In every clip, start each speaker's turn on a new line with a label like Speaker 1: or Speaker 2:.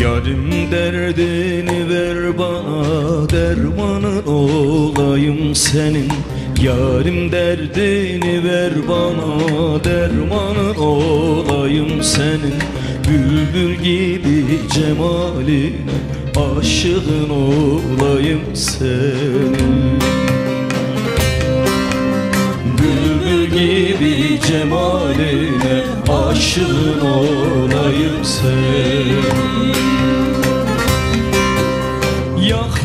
Speaker 1: Yarim derdini ver bana dermanın olayım senin. Yarim derdini ver bana dermanın olayım senin. Bülbül gibi cemaline aşığın olayım senin. Bülbül gibi cemaline aşığın olayım senin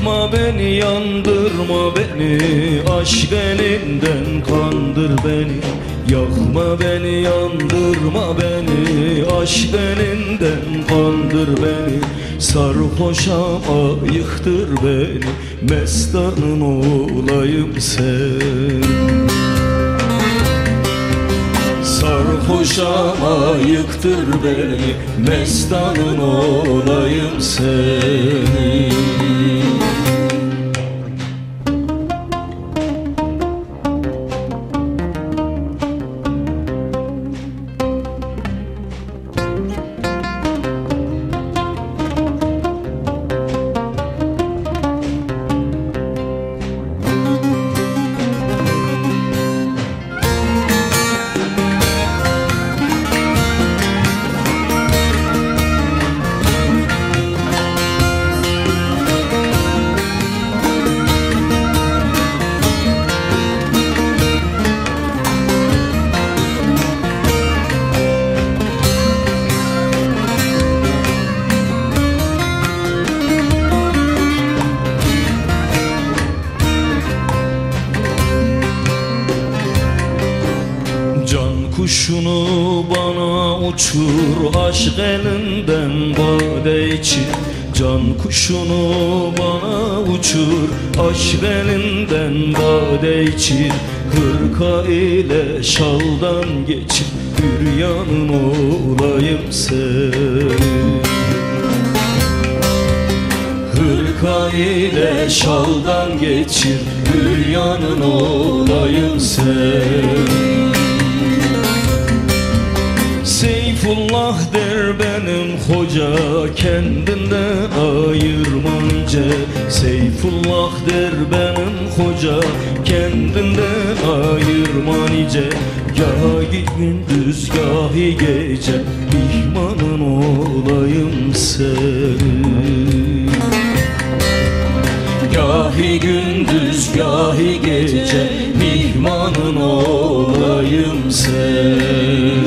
Speaker 1: Yakma beni yandırma beni. Aşk elinden kandır beni. Yakma beni yandırma beni. Aşk elinden kandır beni. Sarhoşam ayıktır beni. Mestanın olayım sen. Sarhoşam ayıktır beni. Mestanın olayım senin Can kuşunu bana uçur Aşk elinden bade içir Can kuşunu bana uçur Aşk elinden bade içir Hırka ile şaldan geçir Hüryanın olayım senin. Hırka ile şaldan geçir Hüryanın olayım senin Kendinden ayırmanca Seyfullah der benim hoca Kendinden ayırmanca Gahi gündüz gahi gece Mihmanın olayım senin Gahi gündüz gahi gece Mihmanın olayım sen